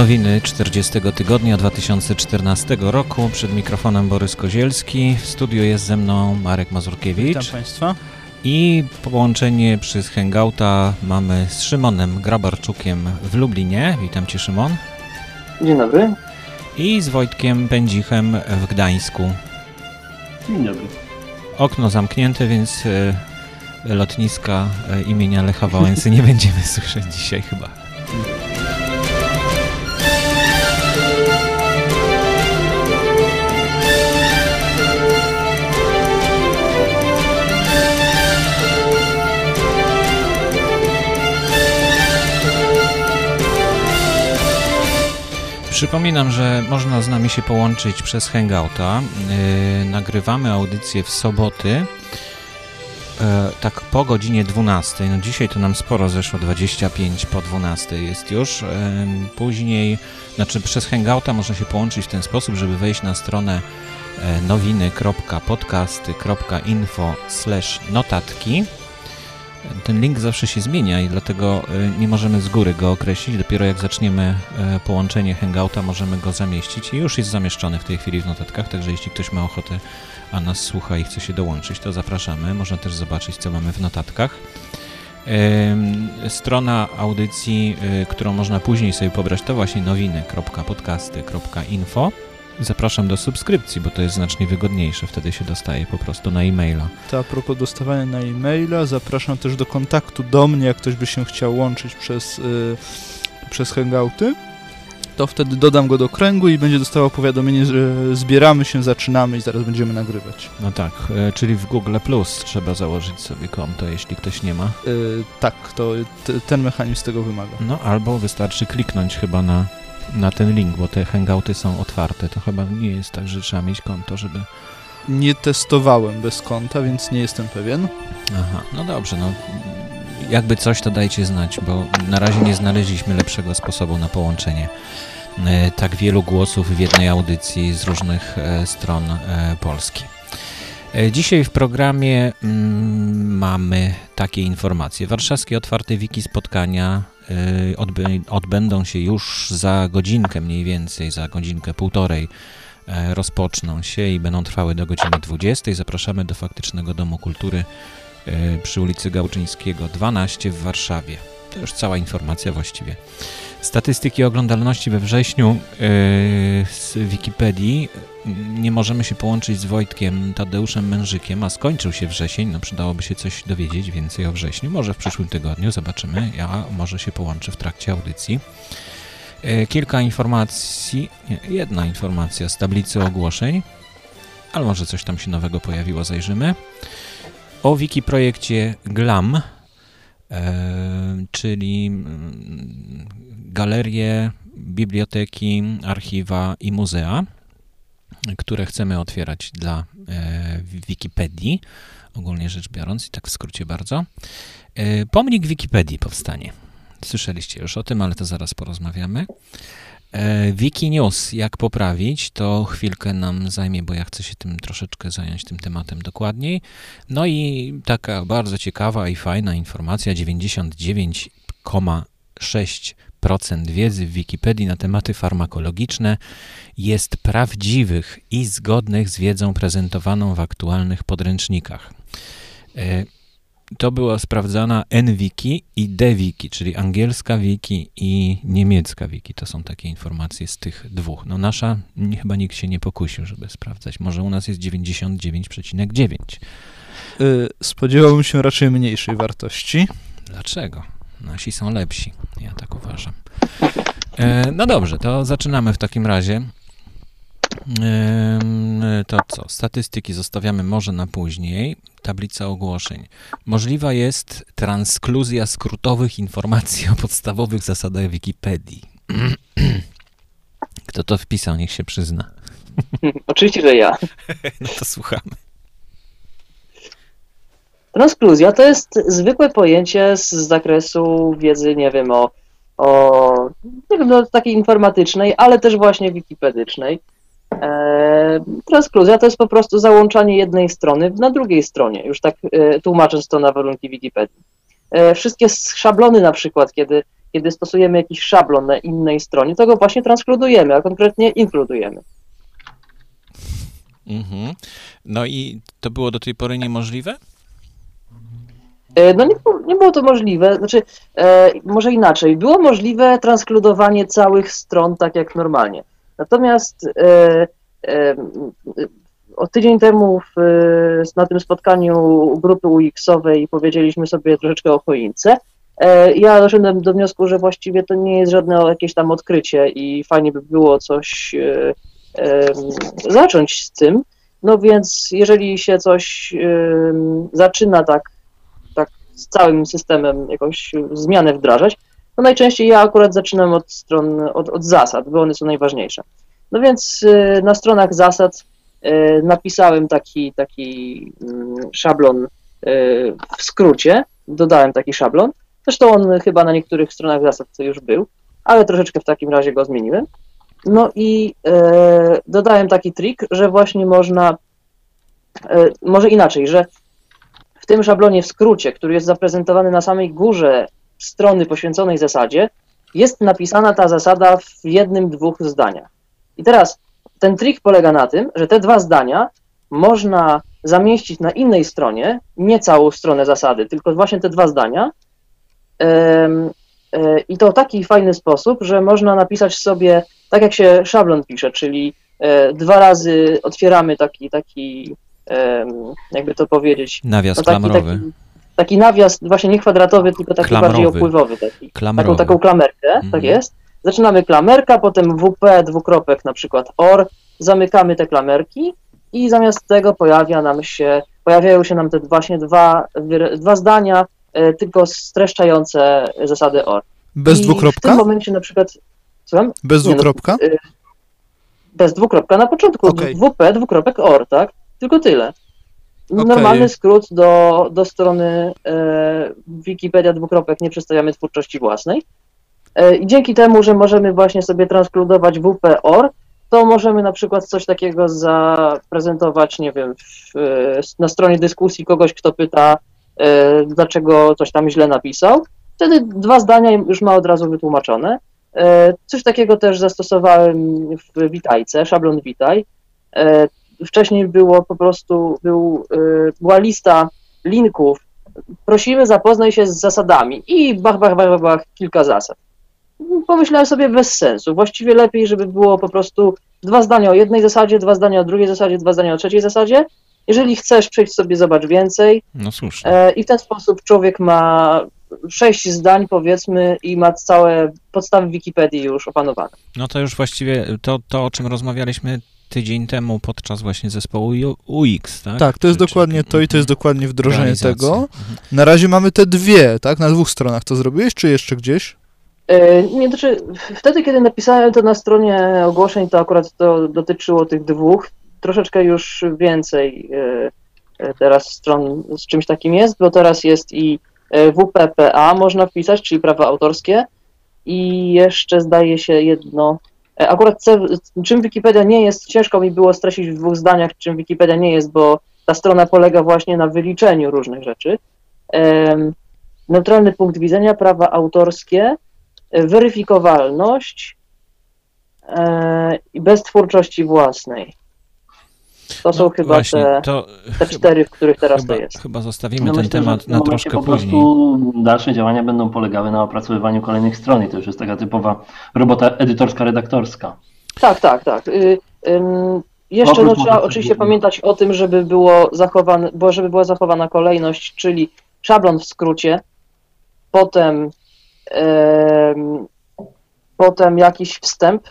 Nowiny 40 tygodnia 2014 roku. Przed mikrofonem Borys Kozielski. W studiu jest ze mną Marek Mazurkiewicz. Witam Państwa. I połączenie przez Hangouta mamy z Szymonem Grabarczukiem w Lublinie. Witam Cię Szymon. Dzień dobry. I z Wojtkiem Pędzichem w Gdańsku. Dzień dobry. Okno zamknięte, więc e, lotniska e, imienia Lecha Wałęsy nie będziemy słyszeć dzisiaj chyba. Przypominam, że można z nami się połączyć przez Hangouta. Yy, nagrywamy audycję w soboty, yy, tak po godzinie 12. No dzisiaj to nam sporo zeszło, 25 po 12 jest już. Yy, później, znaczy przez Hangouta można się połączyć w ten sposób, żeby wejść na stronę nowiny.podcasty.info notatki ten link zawsze się zmienia i dlatego y, nie możemy z góry go określić. Dopiero jak zaczniemy y, połączenie Hangouta, możemy go zamieścić i już jest zamieszczony w tej chwili w notatkach, także jeśli ktoś ma ochotę, a nas słucha i chce się dołączyć, to zapraszamy. Można też zobaczyć, co mamy w notatkach. Strona audycji, y, którą można później sobie pobrać, to właśnie nowiny.podcasty.info. Zapraszam do subskrypcji, bo to jest znacznie wygodniejsze. Wtedy się dostaje po prostu na e-maila. To a propos dostawania na e-maila, zapraszam też do kontaktu do mnie, jak ktoś by się chciał łączyć przez, yy, przez Hangouty. To wtedy dodam go do kręgu i będzie dostawał powiadomienie, że zbieramy się, zaczynamy i zaraz będziemy nagrywać. No tak, yy, czyli w Google Plus trzeba założyć sobie konto, jeśli ktoś nie ma. Yy, tak, to ten mechanizm tego wymaga. No albo wystarczy kliknąć chyba na na ten link, bo te hangouty są otwarte. To chyba nie jest tak, że trzeba mieć konto, żeby... Nie testowałem bez konta, więc nie jestem pewien. Aha, no dobrze, no jakby coś to dajcie znać, bo na razie nie znaleźliśmy lepszego sposobu na połączenie e, tak wielu głosów w jednej audycji z różnych e, stron e, Polski. Dzisiaj w programie mm, mamy takie informacje. Warszawskie otwarte wiki spotkania odbędą się już za godzinkę mniej więcej, za godzinkę, półtorej e, rozpoczną się i będą trwały do godziny 20. Zapraszamy do Faktycznego Domu Kultury e, przy ulicy Gałczyńskiego 12 w Warszawie. To już cała informacja właściwie. Statystyki oglądalności we wrześniu yy, z Wikipedii. Nie możemy się połączyć z Wojtkiem Tadeuszem Mężykiem, a skończył się wrzesień. No przydałoby się coś dowiedzieć więcej o wrześniu. Może w przyszłym tygodniu zobaczymy. Ja może się połączę w trakcie audycji. Yy, kilka informacji, nie, jedna informacja z tablicy ogłoszeń, ale może coś tam się nowego pojawiło, zajrzymy. O Wikiprojekcie GLAM, czyli mm, galerie, biblioteki, archiwa i muzea, które chcemy otwierać dla e, Wikipedii, ogólnie rzecz biorąc, i tak w skrócie bardzo. E, pomnik Wikipedii powstanie. Słyszeliście już o tym, ale to zaraz porozmawiamy. E, Wikinews, jak poprawić, to chwilkę nam zajmie, bo ja chcę się tym troszeczkę zająć tym tematem dokładniej. No i taka bardzo ciekawa i fajna informacja, 99,6 procent wiedzy w Wikipedii na tematy farmakologiczne jest prawdziwych i zgodnych z wiedzą prezentowaną w aktualnych podręcznikach. To była sprawdzana NWiki i DWiki, czyli angielska wiki i niemiecka wiki. To są takie informacje z tych dwóch. No nasza chyba nikt się nie pokusił, żeby sprawdzać. Może u nas jest 99,9. Y, spodziewałbym się raczej mniejszej wartości. Dlaczego? Nasi są lepsi. Ja tak uważam. E, no dobrze, to zaczynamy w takim razie. E, to co? Statystyki zostawiamy może na później. Tablica ogłoszeń. Możliwa jest transkluzja skrótowych informacji o podstawowych zasadach Wikipedii. Kto to wpisał, niech się przyzna. Oczywiście, że ja. No to słuchamy. Transkluzja to jest zwykłe pojęcie z zakresu wiedzy, nie wiem, o, o nie wiem, no, takiej informatycznej, ale też właśnie wikipedycznej. E, transkluzja to jest po prostu załączanie jednej strony na drugiej stronie, już tak e, tłumacząc to na warunki Wikipedii. E, wszystkie szablony na przykład, kiedy kiedy stosujemy jakiś szablon na innej stronie, to go właśnie transkludujemy, a konkretnie inkludujemy. Mhm. No i to było do tej pory niemożliwe? No nie, było- nie było to możliwe, znaczy e, może inaczej, było możliwe transkludowanie całych stron tak jak normalnie. Natomiast e, e, o tydzień temu w, na tym spotkaniu grupy UX-owej powiedzieliśmy sobie troszeczkę o choince. E, Ja doszedłem do wniosku, że właściwie to nie jest żadne jakieś tam odkrycie i fajnie by było coś zacząć z tym. No więc jeżeli się coś zaczyna tak z całym systemem jakąś zmianę wdrażać, to najczęściej ja akurat zaczynam od stron, od, od zasad, bo one są najważniejsze. No więc y, na stronach zasad y, napisałem taki, taki mm, szablon y, w skrócie, dodałem taki szablon. Zresztą on chyba na niektórych stronach zasad już był, ale troszeczkę w takim razie go zmieniłem. No i dodałem taki trik, że właśnie można, może inaczej, że w tym szablonie w skrócie, który jest zaprezentowany na samej górze strony poświęconej zasadzie, jest napisana ta zasada w jednym, dwóch zdaniach. I teraz ten trik polega na tym, że te dwa zdania można zamieścić na innej stronie, nie całą stronę zasady, tylko właśnie te dwa zdania. E, I to w taki fajny sposób, że można napisać sobie, tak jak się szablon pisze, czyli e, dwa razy otwieramy taki, taki jakby to powiedzieć, Nawias no taki, klamrowy. taki, taki nawias, właśnie nie kwadratowy, tylko taki Klamrowy. bardziej opływowy. Taki, Klamrowy. taką, taką klamerkę, Mhm. tak jest. Zaczynamy klamerka, potem WP, dwukropek na przykład OR, zamykamy te klamerki i zamiast tego pojawia nam się, pojawiają się nam te właśnie dwa, dwa zdania, e, tylko streszczające zasady OR. Bez I W tym dwukropka? momencie na przykład, słucham? Bez nie, no, dwukropka? Bez dwukropka na początku, Okej. WP, dwukropek OR, tak? Tylko tyle. Okej. Normalny skrót do, do strony e, Wikipedia dwukropek, nie przedstawiamy twórczości własnej. E, I dzięki temu, że możemy właśnie sobie transkludować WP-OR, to możemy na przykład coś takiego zaprezentować, nie wiem, w, e, na stronie dyskusji kogoś, kto pyta, e, dlaczego coś tam źle napisał. Wtedy dwa zdania już ma od razu wytłumaczone. E, Coś takiego też zastosowałem w Witajce, szablon Witaj. Wcześniej było po prostu, był, e, była lista linków. Prosimy zapoznaj się z zasadami i bach, bach, bach, bach, bach kilka zasad. Pomyślałem sobie bez sensu. Właściwie lepiej, żeby było po prostu dwa zdania o jednej zasadzie, dwa zdania o drugiej zasadzie, dwa zdania o trzeciej zasadzie. Jeżeli chcesz, przejdź sobie, zobacz więcej. No słusznie. E, I w ten sposób człowiek ma sześć zdań, powiedzmy, i ma całe podstawy Wikipedii już opanowane. No to już właściwie to, to o czym rozmawialiśmy tydzień temu podczas właśnie zespołu UX, tak? Tak, to jest Czy- czy- dokładnie to i to jest mhm. dokładnie wdrożenie Realizacja. tego. Mhm. Na razie mamy te dwie, tak? Na dwóch stronach to zrobiłeś, czy jeszcze gdzieś? E, Nie, znaczy, wtedy, kiedy napisałem to na stronie ogłoszeń, to akurat to dotyczyło tych dwóch. Troszeczkę już więcej e, e, teraz stron z czymś takim jest, bo teraz jest i WPPA można wpisać, czyli prawa autorskie i jeszcze zdaje się jedno. E, Akurat czym Wikipedia nie jest, ciężko mi było streścić w dwóch zdaniach, czym Wikipedia nie jest, bo ta strona polega właśnie na wyliczeniu różnych rzeczy. Neutralny punkt widzenia, prawa autorskie, weryfikowalność e, i bez twórczości własnej. To są No chyba właśnie, te, to te chyba, cztery, w których teraz chyba, to jest. chyba zostawimy No ten myślę, temat na troszkę po później. prostu dalsze działania będą polegały na opracowywaniu kolejnych stron i to już jest taka typowa robota edytorska, redaktorska. Tak, tak, tak. Y, ym, jeszcze no, trzeba oczywiście pamiętać o tym, żeby było zachowane, bo żeby była zachowana kolejność, czyli szablon w skrócie, potem, em, potem jakiś wstęp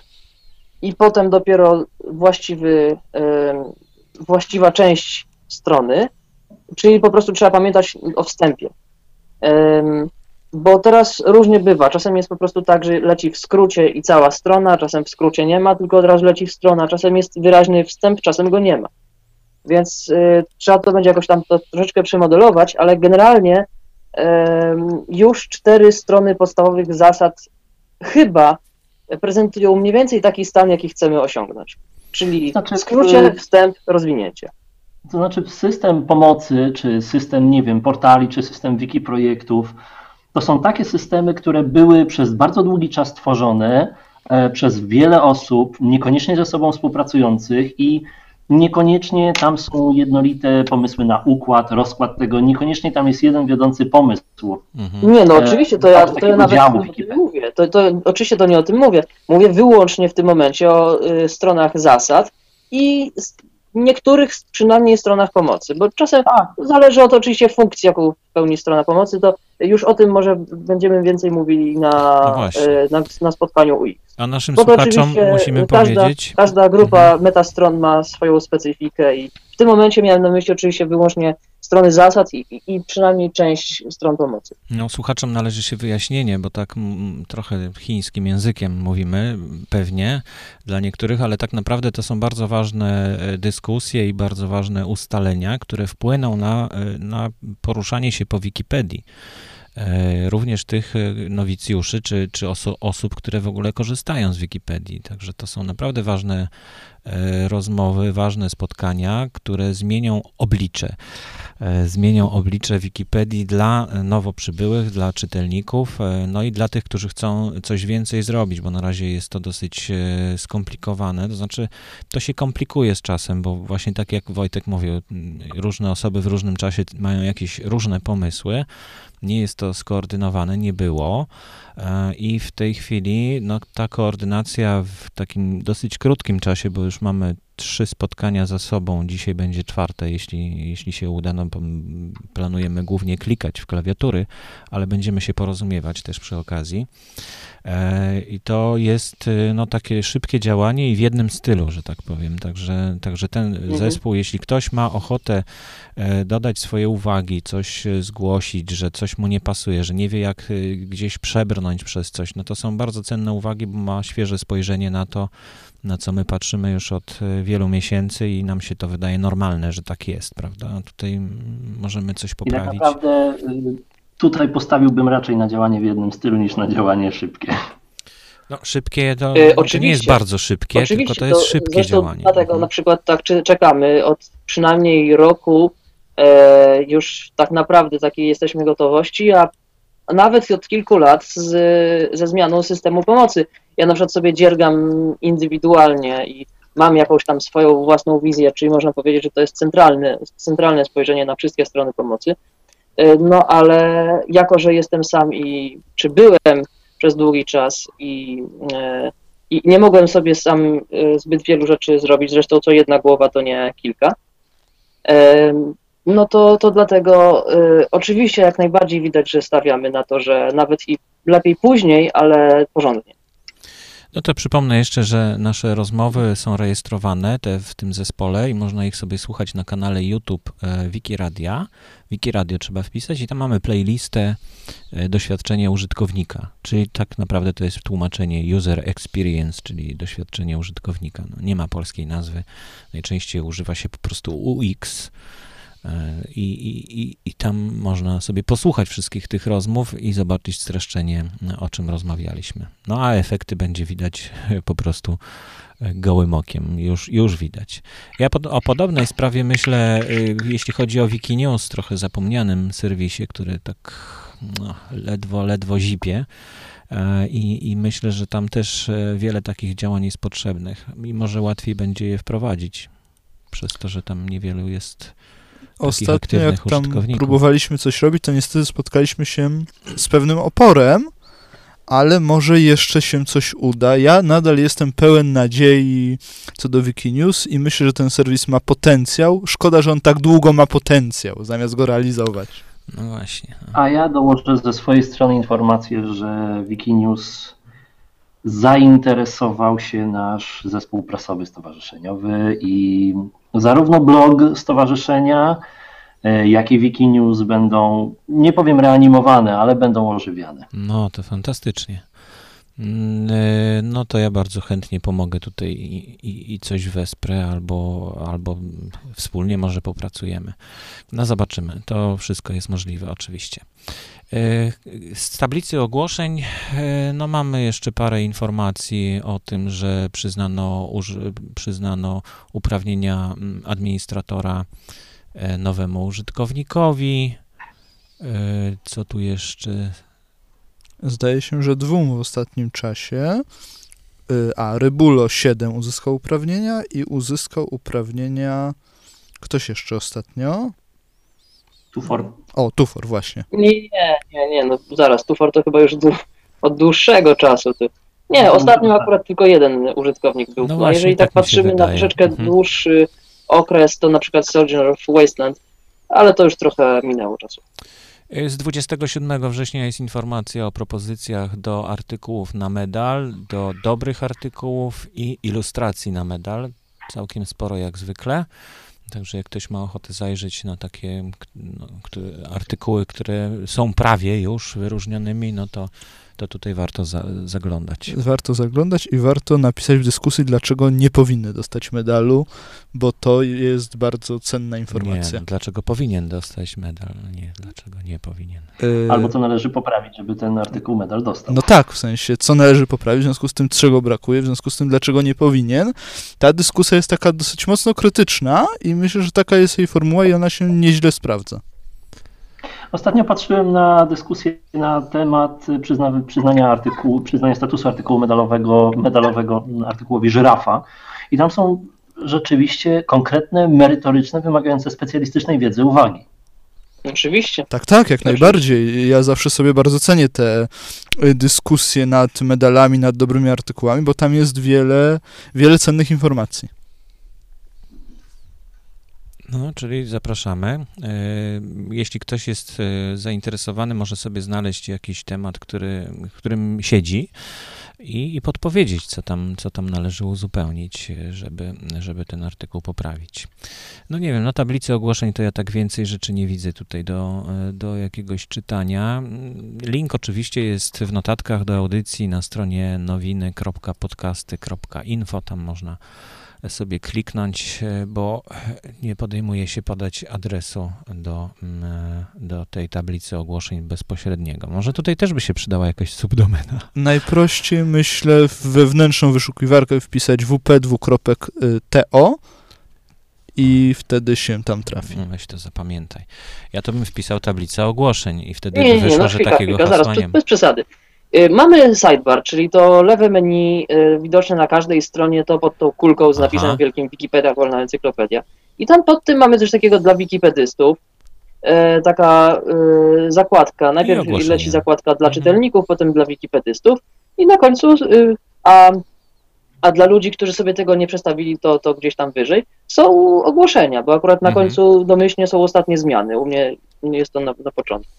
i potem dopiero właściwy, właściwa część strony, czyli po prostu trzeba pamiętać o wstępie. Bo teraz różnie bywa. Czasem jest po prostu tak, że leci w skrócie i cała strona, czasem w skrócie nie ma, tylko od razu leci w stronę, czasem jest wyraźny wstęp, czasem go nie ma. Więc y, trzeba to będzie jakoś tam to troszeczkę przemodelować, ale generalnie już cztery strony podstawowych zasad chyba prezentują mniej więcej taki stan, jaki chcemy osiągnąć. Czyli Znaczy, w skrócie, wstęp, rozwinięcie. To znaczy system pomocy, czy system, nie wiem, portali, czy system wiki projektów, to są takie systemy, które były przez bardzo długi czas tworzone e, przez wiele osób, niekoniecznie ze sobą współpracujących i niekoniecznie tam są jednolite pomysły na układ, rozkład tego, niekoniecznie tam jest jeden wiodący pomysł. Mhm. Nie, no E, oczywiście, to ja, bardzo to ja nawet o tym mówię. To, to, oczywiście to nie o tym mówię. Mówię wyłącznie w tym momencie o y, stronach zasad i niektórych przynajmniej stronach pomocy, bo czasem Tak. zależy od oczywiście funkcji, jaką pełni strona pomocy, to już o tym może będziemy więcej mówili No na, właśnie. y, na, na spotkaniu UX. A naszym Bo to słuchaczom oczywiście musimy każda, powiedzieć. Każda grupa Mhm. metastron ma swoją specyfikę i w tym momencie miałem na myśli oczywiście wyłącznie strony zasad i, i, przynajmniej część stron pomocy. No, słuchaczom należy się wyjaśnienie, bo tak mm, trochę chińskim językiem mówimy, pewnie dla niektórych, ale tak naprawdę to są bardzo ważne e, dyskusje i bardzo ważne ustalenia, które wpłyną na, e, na poruszanie się po Wikipedii. E, Również tych nowicjuszy czy, czy oso- osób, które w ogóle korzystają z Wikipedii. Także to są naprawdę ważne rozmowy, ważne spotkania, które zmienią oblicze e, zmienią oblicze Wikipedii dla e, nowo przybyłych, dla czytelników, e, no i dla tych, którzy chcą coś więcej zrobić, bo na razie jest to dosyć e, skomplikowane. To znaczy, to się komplikuje z czasem, bo właśnie tak jak Wojtek mówił, różne osoby w różnym czasie mają jakieś różne pomysły. Nie jest to skoordynowane, nie było. E, I w tej chwili no, ta koordynacja w takim dosyć krótkim czasie, bo już mamy trzy spotkania za sobą, dzisiaj będzie czwarte, jeśli, jeśli się uda, no, planujemy głównie klikać w klawiatury, ale będziemy się porozumiewać też przy okazji. E, I to jest y, no, takie szybkie działanie i w jednym stylu, że tak powiem. Także, także ten Mhm. zespół, jeśli ktoś ma ochotę e, dodać swoje uwagi, coś e, zgłosić, że coś mu nie pasuje, że nie wie jak gdzieś przebrnąć przez coś, no to są bardzo cenne uwagi, bo ma świeże spojrzenie na to, na co my patrzymy już od e, wielu miesięcy i nam się to wydaje normalne, że tak jest, prawda? A tutaj możemy coś I tak poprawić. naprawdę y, tutaj postawiłbym raczej na działanie w jednym stylu niż na działanie szybkie. No, szybkie to, E, to nie jest oczywiście. bardzo szybkie, tylko to jest szybkie zresztą działanie. Dlatego Mhm. na przykład tak czekamy od przynajmniej roku e, już tak naprawdę takiej jesteśmy gotowości, a nawet od kilku lat z, ze zmianą systemu pomocy. Ja na przykład sobie dziergam indywidualnie i mam jakąś tam swoją własną wizję, czyli można powiedzieć, że to jest centralne, centralne spojrzenie na wszystkie strony pomocy. No ale jako, że jestem sam i czy byłem przez długi czas i e, i nie mogłem sobie sam e, zbyt wielu rzeczy zrobić, zresztą co jedna głowa to nie kilka. Em, No to, to dlatego oczywiście jak najbardziej widać, że stawiamy na to, że nawet i lepiej później, ale porządnie. No to przypomnę jeszcze, że nasze rozmowy są rejestrowane te w tym zespole i można ich sobie słuchać na kanale YouTube e, Wikiradia. Wikiradio trzeba wpisać i tam mamy playlistę e, doświadczenie użytkownika, czyli tak naprawdę to jest tłumaczenie user experience, czyli doświadczenie użytkownika. No, nie ma polskiej nazwy, najczęściej używa się po prostu UX. E, I, i, i, tam można sobie posłuchać wszystkich tych rozmów i zobaczyć streszczenie, o czym rozmawialiśmy. No a efekty będzie widać po prostu e, gołym okiem, już, już widać. Ja pod, o podobnej sprawie myślę, jeśli chodzi o Wikinews, trochę zapomnianym serwisie, który tak no, ledwo, ledwo zipie. E, I, I myślę, że tam też e, wiele takich działań jest potrzebnych, mimo że łatwiej będzie je wprowadzić, przez to, że tam niewielu jest Ostatnio jak tam próbowaliśmy coś robić, to niestety spotkaliśmy się z pewnym oporem, ale może jeszcze się coś uda. Ja nadal jestem pełen nadziei co do Wikinews i myślę, że ten serwis ma potencjał. Szkoda, że on tak długo ma potencjał, zamiast go realizować. No właśnie. A ja dołożę ze swojej strony informację, że Wikinews zainteresował się nasz zespół prasowy stowarzyszeniowy i zarówno blog stowarzyszenia, e, jak i Wikinews będą, nie powiem reanimowane, ale będą ożywiane. No, to fantastycznie. Mm, e, No to ja bardzo chętnie pomogę tutaj i, i, i coś wesprę, albo, albo wspólnie może popracujemy. No zobaczymy. To wszystko jest możliwe oczywiście. E, Z tablicy ogłoszeń e, no mamy jeszcze parę informacji o tym, że przyznano, przyznano uprawnienia mm, administratora e, nowemu użytkownikowi. Co tu jeszcze? Zdaje się, że dwóm w ostatnim czasie. A, Rybulo 7 uzyskał uprawnienia i uzyskał uprawnienia. Ktoś jeszcze ostatnio? Tufor. O, Tufor, właśnie. Nie, nie, nie, nie, no zaraz, Tufor to chyba już dłu- od dłuższego czasu. To... Nie, No, ostatnio tak. akurat tylko jeden użytkownik był. No No, właśnie, jeżeli tak tak, patrzymy na troszeczkę Mhm. dłuższy okres, to na przykład Soldier of Wasteland, ale to już trochę minęło czasu. Z 27 września jest informacja o propozycjach do artykułów na medal, do dobrych artykułów i ilustracji na medal. Całkiem sporo jak zwykle. Także jak ktoś ma ochotę zajrzeć na takie no, artykuły, które są prawie już wyróżnionymi, no to, to tutaj warto za, zaglądać. Warto zaglądać i warto napisać w dyskusji, dlaczego nie powinny dostać medalu, bo to jest bardzo cenna informacja. Nie, dlaczego powinien dostać medal? Nie, dlaczego nie powinien. Y, Albo co należy poprawić, żeby ten artykuł medal dostał. No tak, w sensie, co należy poprawić, w związku z tym, czego brakuje, w związku z tym, dlaczego nie powinien. Ta dyskusja jest taka dosyć mocno krytyczna i myślę, że taka jest jej formuła i ona się nieźle sprawdza. Ostatnio patrzyłem na dyskusję na temat przyzna, przyznania artykułu, przyznania statusu artykułu medalowego, medalowego artykułowi żyrafa i tam są rzeczywiście konkretne, merytoryczne, wymagające specjalistycznej wiedzy uwagi. Oczywiście. Tak, tak, jak Oczywiście. najbardziej. Ja zawsze sobie bardzo cenię te y, dyskusje nad medalami, nad dobrymi artykułami, bo tam jest wiele, wiele cennych informacji. No, czyli zapraszamy. E, Jeśli ktoś jest e, zainteresowany, może sobie znaleźć jakiś temat, który, którym siedzi i, i podpowiedzieć, co tam, co tam należy uzupełnić, e, żeby, żeby ten artykuł poprawić. No nie wiem, na tablicy ogłoszeń to ja tak więcej rzeczy nie widzę tutaj do, do jakiegoś czytania. Link oczywiście jest w notatkach do audycji na stronie nowiny.podcasty.info, tam można sobie kliknąć, e, bo nie podejmuje się podać adresu do, mm, e, do tej tablicy ogłoszeń bezpośredniego. Może tutaj też by się przydała jakaś subdomena. Najprościej, myślę, w wewnętrzną wyszukiwarkę wpisać wp2.to i wtedy się tam trafi. No, Weź to zapamiętaj. Ja to bym wpisał tablicę ogłoszeń i wtedy Nie, by nie, wyszło, no że chwilka, takiego chwilka, zaraz, hasła bez, nie ma. bez przesady. Y, Mamy sidebar, czyli to lewe menu y, widoczne na każdej stronie, to pod tą kulką z Aha. napisem wielkim Wikipedia, wolna encyklopedia. I tam pod tym mamy coś takiego dla wikipedystów. E, taka y, zakładka. Najpierw leci zakładka dla Mhm. czytelników, potem dla wikipedystów i na końcu, y, a, a dla ludzi, którzy sobie tego nie przestawili, to, to gdzieś tam wyżej, są ogłoszenia, bo akurat na Mhm. końcu domyślnie są ostatnie zmiany. U mnie u mnie jest to na, na początku.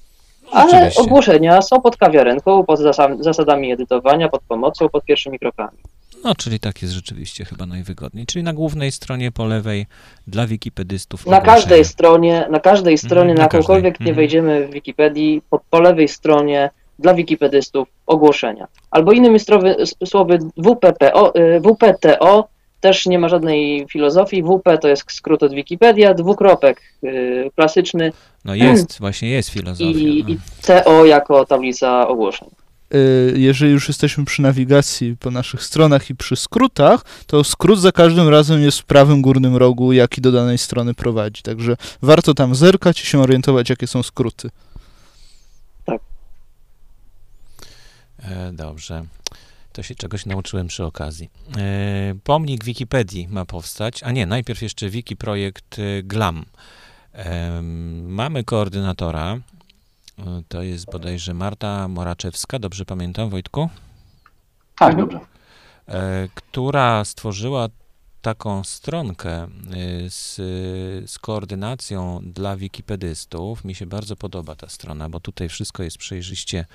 Ale ogłoszenia są pod kawiarenką, pod zasa- zasadami edytowania, pod pomocą, pod pierwszymi krokami. No, czyli tak jest rzeczywiście chyba najwygodniej. Czyli na głównej stronie po lewej dla wikipedystów Na ogłoszenia. każdej stronie, na każdej stronie, na na każdej. jakąkolwiek nie Mhm. wejdziemy w Wikipedii, po, po lewej stronie dla wikipedystów ogłoszenia. Albo innymi strowy, s- słowy WPPO, WPTO też nie ma żadnej filozofii. WP to jest skrót od Wikipedia, dwukropek y, klasyczny No jest, właśnie jest filozofia. i, no. i CO jako tablica ogłoszeń. Y, Jeżeli już jesteśmy przy nawigacji po naszych stronach i przy skrótach, to skrót za każdym razem jest w prawym górnym rogu, jaki do danej strony prowadzi. Także warto tam zerkać i się orientować, jakie są skróty. E, Dobrze. To się czegoś nauczyłem przy okazji. E, Pomnik Wikipedii ma powstać, a nie, najpierw jeszcze Wiki projekt e, GLAM. Em, Mamy koordynatora, e, to jest bodajże Marta Moraczewska, dobrze pamiętam, Wojtku? Tak, dobrze. e, która stworzyła taką stronkę e, z, z koordynacją dla wikipedystów. Mi się bardzo podoba ta strona, bo tutaj wszystko jest przejrzyście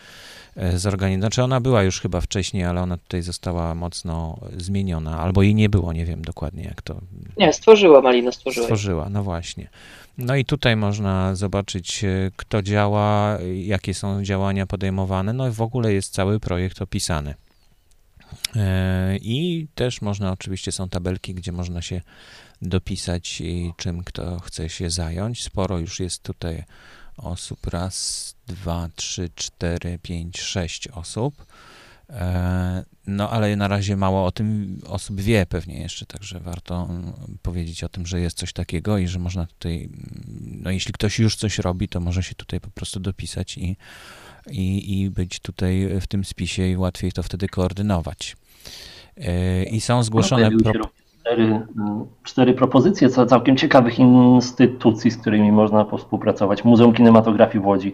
e, zorganizowane. Znaczy ona była już chyba wcześniej, ale ona tutaj została mocno zmieniona, albo jej nie było, nie wiem dokładnie jak to Nie, stworzyła Malina, stworzyła. stworzyła, no właśnie. No i tutaj można zobaczyć, e, kto działa, jakie są działania podejmowane, no i w ogóle jest cały projekt opisany. E, I też można, oczywiście są tabelki, gdzie można się dopisać czym kto chce się zająć. Sporo już jest tutaj osób, raz, dwa, trzy, cztery, pięć, sześć osób. E, no ale na razie mało o tym osób wie pewnie jeszcze, także warto mm, powiedzieć o tym, że jest coś takiego i że można tutaj, mm, no jeśli ktoś już coś robi, to może się tutaj po prostu dopisać i, i, i być tutaj w tym spisie i łatwiej to wtedy koordynować. E, I są zgłoszone... Pro... cztery, cztery propozycje całkiem ciekawych instytucji, z którymi można współpracować. Muzeum Kinematografii w Łodzi,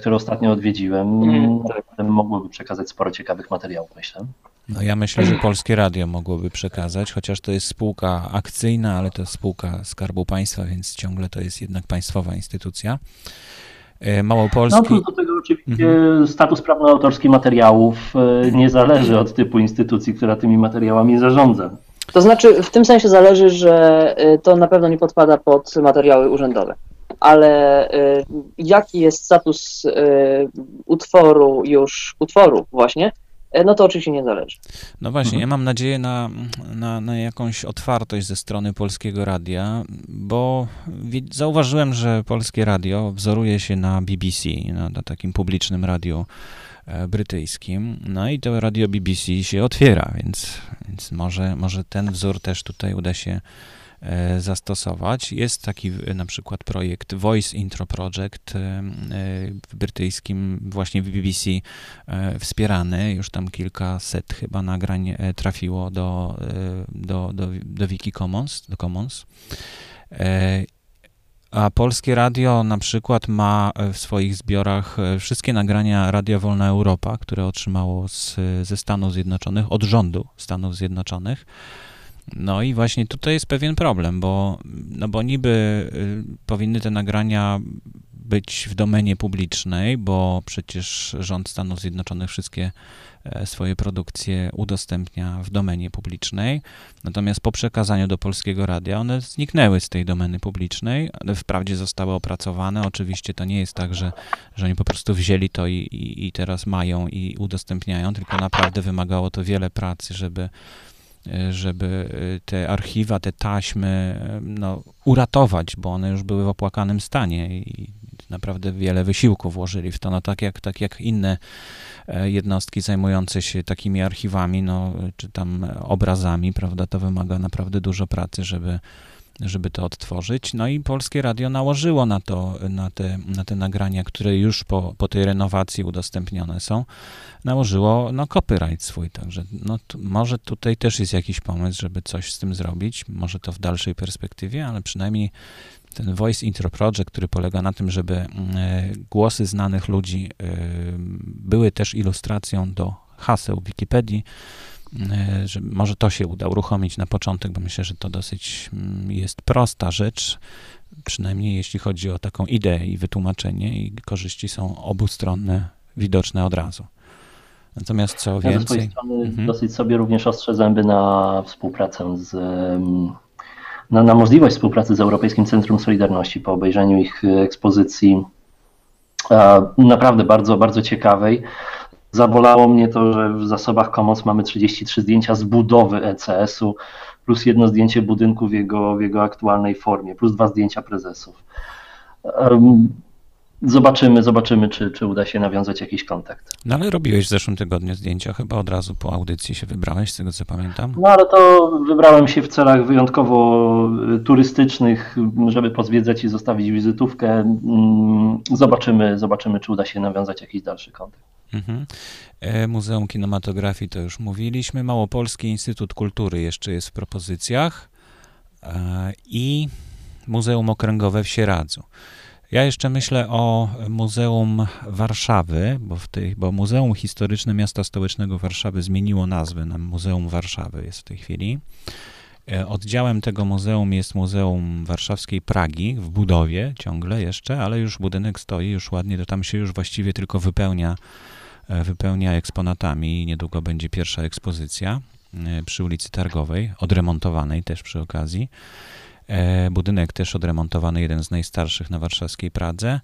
które ostatnio odwiedziłem, mm, mogłyby przekazać sporo ciekawych materiałów, myślę. No ja myślę, że Polskie Radio mogłoby przekazać, chociaż to jest spółka akcyjna, ale to jest spółka Skarbu Państwa, więc ciągle to jest jednak państwowa instytucja. E, Małopolski. No do tego oczywiście mhm. status prawno-autorski materiałów e, nie zależy od typu instytucji, która tymi materiałami zarządza. To znaczy w tym sensie zależy, że e, to na pewno nie podpada pod materiały urzędowe. Ale jaki jest status utworu już, utworu właśnie, E, no to oczywiście nie zależy. No właśnie, ja mam nadzieję na, na, na jakąś otwartość ze strony Polskiego Radia, bo zauważyłem, że Polskie Radio wzoruje się na BBC, na, na takim publicznym radiu e, brytyjskim. No i to radio BBC się otwiera, więc, więc może, może ten wzór też tutaj uda się zastosować. Jest taki na przykład projekt Voice Intro Project e, e, w brytyjskim, właśnie w BBC wspierany. Już tam kilkaset chyba nagrań trafiło do, do, do, do Wiki Commons, do Commons. A Polskie Radio na przykład ma w swoich zbiorach wszystkie nagrania Radia Wolna Europa, które otrzymało z, ze Stanów Zjednoczonych, od rządu Stanów Zjednoczonych. No i właśnie tutaj jest pewien problem, bo, no bo niby y, powinny te nagrania być w domenie publicznej, bo przecież rząd Stanów Zjednoczonych wszystkie e, swoje produkcje udostępnia w domenie publicznej. Natomiast po przekazaniu do Polskiego Radia one zniknęły z tej domeny publicznej. Wprawdzie zostały opracowane. Oczywiście to nie jest tak, że, że oni po prostu wzięli to i, i, i teraz mają i udostępniają, tylko naprawdę wymagało to wiele pracy, żeby żeby y, te archiwa, te taśmy y, no, uratować, bo one już były w opłakanym stanie i naprawdę wiele wysiłku włożyli w to, no tak jak, tak jak inne e, jednostki zajmujące się takimi archiwami, no, czy tam obrazami, prawda, to wymaga naprawdę dużo pracy, żeby żeby to odtworzyć. No i Polskie Radio nałożyło na to, na te, na te nagrania, które już po, po tej renowacji udostępnione są, nałożyło no, copyright swój. Także no, może tutaj też jest jakiś pomysł, żeby coś z tym zrobić. Może to w dalszej perspektywie, ale przynajmniej ten Voice Intro Project, który polega na tym, żeby y, głosy znanych ludzi y, były też ilustracją do haseł Wikipedii, E, że może to się uda uruchomić na początek, bo myślę, że to dosyć mm, jest prosta rzecz, przynajmniej jeśli chodzi o taką ideę i wytłumaczenie i korzyści są obustronne, widoczne od razu. Natomiast co ja więcej... ze swojej strony mhm. dosyć sobie również ostrzę zęby na współpracę z... Na, na możliwość współpracy z Europejskim Centrum Solidarności po obejrzeniu ich ekspozycji naprawdę bardzo, bardzo ciekawej. Zabolało mnie to, że w zasobach Commons mamy 33 zdjęcia z budowy ECS-u, plus jedno zdjęcie budynku w jego, w jego aktualnej formie, plus dwa zdjęcia prezesów. Zobaczymy, zobaczymy, czy, czy uda się nawiązać jakiś kontakt. No ale robiłeś w zeszłym tygodniu zdjęcia, chyba od razu po audycji się wybrałeś, z tego co pamiętam. No ale to wybrałem się w celach wyjątkowo turystycznych, żeby pozwiedzać i zostawić wizytówkę. Mm, zobaczymy, zobaczymy, czy uda się nawiązać jakiś dalszy kontakt. Mhm. E, Muzeum Kinematografii to już mówiliśmy. Małopolski Instytut Kultury jeszcze jest w propozycjach e, i Muzeum Okręgowe w Sieradzu. Ja jeszcze myślę o Muzeum Warszawy, bo, w tej, bo Muzeum Historyczne Miasta Stołecznego Warszawy zmieniło nazwę na Muzeum Warszawy jest w tej chwili. E, oddziałem tego muzeum jest Muzeum Warszawskiej Pragi w budowie ciągle jeszcze, ale już budynek stoi, już ładnie, to tam się już właściwie tylko wypełnia E, wypełnia eksponatami. Niedługo będzie pierwsza ekspozycja e, przy ulicy Targowej, odremontowanej też przy okazji. E, budynek też odremontowany, jeden z najstarszych na warszawskiej Pradze,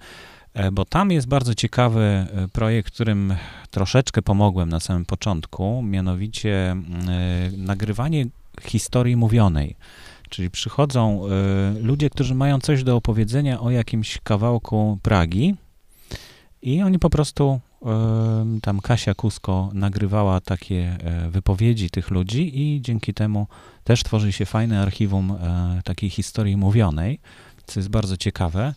bo tam jest bardzo ciekawy projekt, którym troszeczkę pomogłem na samym początku, mianowicie nagrywanie historii mówionej. Czyli przychodzą ludzie, którzy mają coś do opowiedzenia o jakimś kawałku Pragi i oni po prostu tam Kasia Kusko nagrywała takie e, wypowiedzi tych ludzi i dzięki temu też tworzy się fajne archiwum e, takiej historii mówionej, co jest bardzo ciekawe.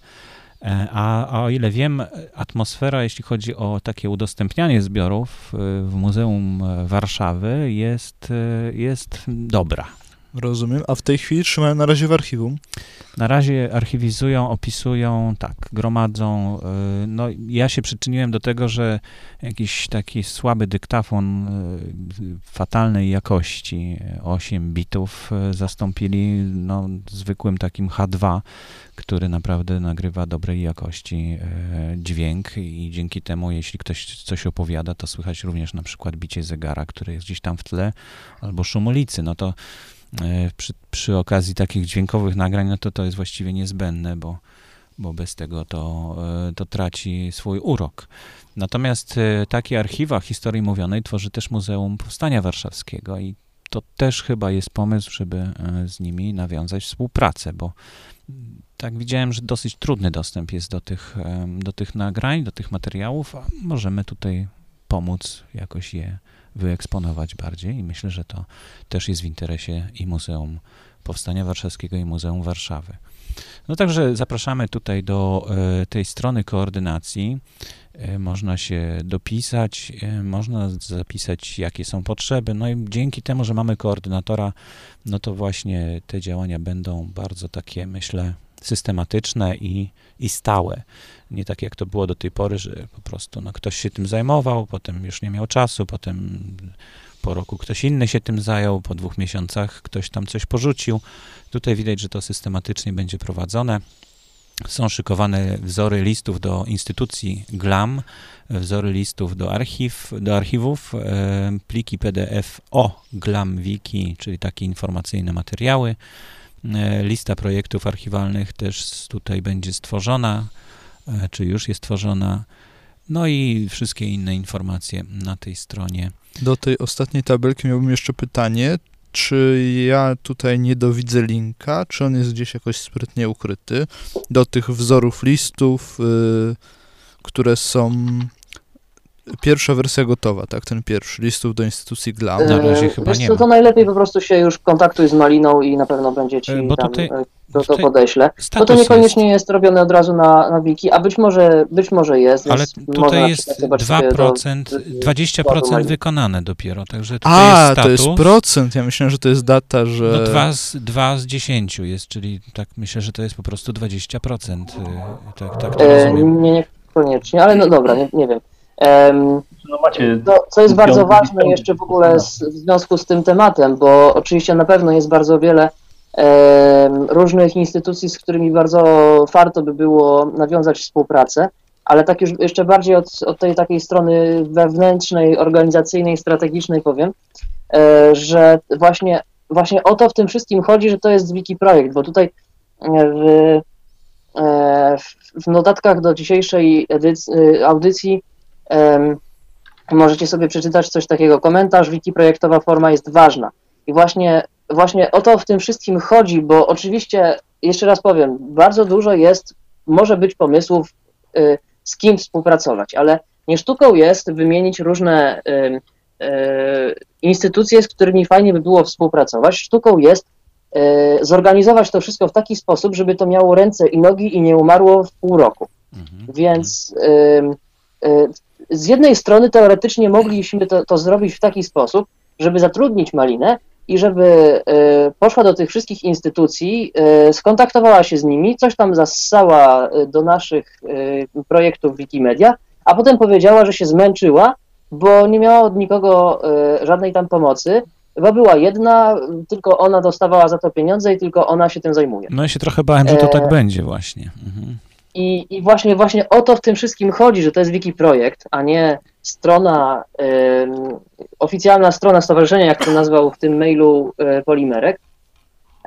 E, A, a o ile wiem, atmosfera, jeśli chodzi o takie udostępnianie zbiorów w Muzeum Warszawy, jest, jest dobra. Rozumiem. A w tej chwili trzymają na razie w archiwum. Na razie archiwizują, opisują, tak, gromadzą. y, No, ja się przyczyniłem do tego, że jakiś taki słaby dyktafon y, fatalnej jakości, y, 8 bitów, y, zastąpili no, zwykłym takim H2, który naprawdę nagrywa dobrej jakości dźwięk i dzięki temu, jeśli ktoś coś opowiada, to słychać również na przykład bicie zegara, który jest gdzieś tam w tle, albo szum ulicy. No to przy, przy okazji takich dźwiękowych nagrań, no to to jest właściwie niezbędne, bo, bo bez tego to, e, to traci swój urok. Natomiast e, takie archiwa historii mówionej tworzy też Muzeum Powstania Warszawskiego i to też chyba jest pomysł, żeby e, z nimi nawiązać współpracę, bo mm, tak widziałem, że dosyć trudny dostęp jest do tych, do tych nagrań, do tych materiałów, a możemy tutaj pomóc jakoś je wyeksponować bardziej i myślę, że to też jest w interesie i Muzeum Powstania Warszawskiego i Muzeum Warszawy. No także zapraszamy tutaj do e, tej strony koordynacji. E, Można się dopisać, e, można zapisać, jakie są potrzeby. No i dzięki temu, że mamy koordynatora, no to właśnie te działania będą bardzo takie, myślę, systematyczne i, i stałe. Nie tak jak to było do tej pory, że po prostu no, ktoś się tym zajmował, potem już nie miał czasu, potem po roku ktoś inny się tym zajął, po dwóch miesiącach ktoś tam coś porzucił. Tutaj widać, że to systematycznie będzie prowadzone. Są szykowane wzory listów do instytucji GLAM, wzory listów do, archiw, do archiwów, e, pliki PDF o GLAM Wiki, czyli takie informacyjne materiały. E, Lista projektów archiwalnych też tutaj będzie stworzona, e, czy już jest tworzona. No i wszystkie inne informacje na tej stronie. Do tej ostatniej tabelki miałbym jeszcze pytanie. Czy ja tutaj nie dowidzę linka, czy on jest gdzieś jakoś sprytnie ukryty do tych wzorów listów, y, które są. Pierwsza wersja gotowa, tak? Ten pierwszy listów do instytucji GLAM. Na razie E, chyba wiesz nie co, ma. to najlepiej po prostu się już kontaktuj z Maliną i na pewno będzie ci E, bo tam tutaj- e, to, to podeślę. Bo to niekoniecznie jest. robione od razu na, na wiki, a być może, być może jest. Ale tutaj jest przykład zobaczyć sobie 2%, do- 20% Maliny. wykonane dopiero, także tutaj A, jest status. to jest procent. Ja myślałem, że to jest data, że. No 2 z, 2 z 10 jest, czyli tak myślę, że to jest po prostu 20%. y, Tak, tak to E, rozumiem. nie, niekoniecznie, ale no dobra, nie, nie wiem. No macie To, co jest bardzo ważne jeszcze w ogóle z, w związku z tym tematem, bo oczywiście na pewno jest bardzo wiele różnych instytucji, z którymi bardzo warto by było nawiązać współpracę, ale tak już jeszcze bardziej od, od tej takiej strony wewnętrznej, organizacyjnej, strategicznej powiem, e, że właśnie, właśnie o to w tym wszystkim chodzi, że to jest wiki projekt, bo tutaj e, w, e, w- w notatkach do dzisiejszej edyc- audycji możecie sobie przeczytać coś takiego. Komentarz, wiki projektowa forma jest ważna. I właśnie, właśnie o to w tym wszystkim chodzi, bo oczywiście, jeszcze raz powiem, bardzo dużo jest, może być pomysłów, y, z kim współpracować, ale nie sztuką jest wymienić różne y, instytucje, z którymi fajnie by było współpracować. Sztuką jest y, zorganizować to wszystko w taki sposób, żeby to miało ręce i nogi i nie umarło w pół roku. Mhm. Więc y, z jednej strony teoretycznie mogliśmy to, to zrobić w taki sposób, żeby zatrudnić Malinę i żeby y, poszła do tych wszystkich instytucji, y, skontaktowała się z nimi, coś tam zassała y, do naszych projektów Wikimedia, a potem powiedziała, że się zmęczyła, bo nie miała od nikogo żadnej tam pomocy. Chyba była jedna, tylko ona dostawała za to pieniądze i tylko ona się tym zajmuje. No ja się trochę bałem, że to tak E, będzie właśnie. Mhm. I, I właśnie, właśnie o to w tym wszystkim chodzi, że to jest wiki projekt, a nie strona, oficjalna strona stowarzyszenia, jak to nazwał w tym mailu y, Polimerek.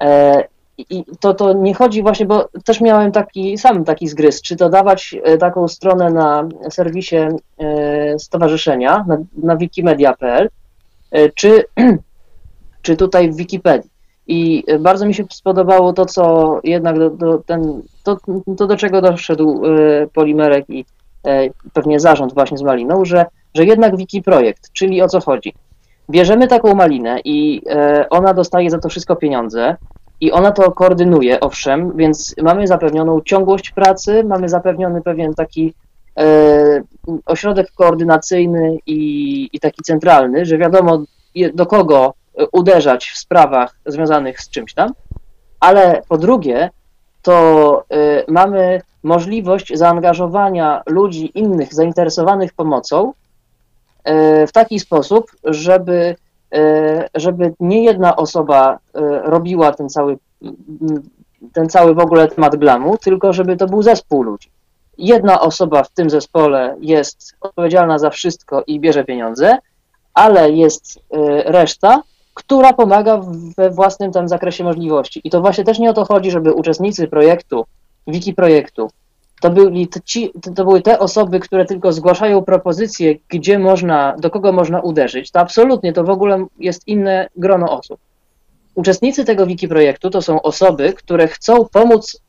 E, I to, to nie chodzi właśnie, bo też miałem taki sam taki zgryz, czy to dawać e, taką stronę na serwisie e, stowarzyszenia, na, na wikimedia.pl, e, czy, czy tutaj w Wikipedii. I bardzo mi się spodobało to, co jednak do, do, ten, to, to do czego doszedł e, Polimerek i e, pewnie zarząd właśnie z Maliną, że, że jednak Wiki projekt, czyli o co chodzi? Bierzemy taką malinę i e, ona dostaje za to wszystko pieniądze i ona to koordynuje, owszem, więc mamy zapewnioną ciągłość pracy, mamy zapewniony pewien taki ośrodek koordynacyjny i, i taki centralny, że wiadomo do kogo uderzać w sprawach związanych z czymś tam, ale po drugie to e, mamy możliwość zaangażowania ludzi innych zainteresowanych pomocą e, w taki sposób, żeby, e, żeby nie jedna osoba robiła ten cały, ten cały w ogóle temat glamu, tylko żeby to był zespół ludzi. Jedna osoba w tym zespole jest odpowiedzialna za wszystko i bierze pieniądze, ale jest reszta, która pomaga we własnym tam zakresie możliwości. I to właśnie też nie o to chodzi, żeby uczestnicy projektu, wiki projektu, to, byli ci, to- były te osoby, które tylko zgłaszają propozycje, gdzie można, do kogo można uderzyć. To absolutnie, to w ogóle jest inne grono osób. Uczestnicy tego wiki projektu to są osoby, które chcą pomóc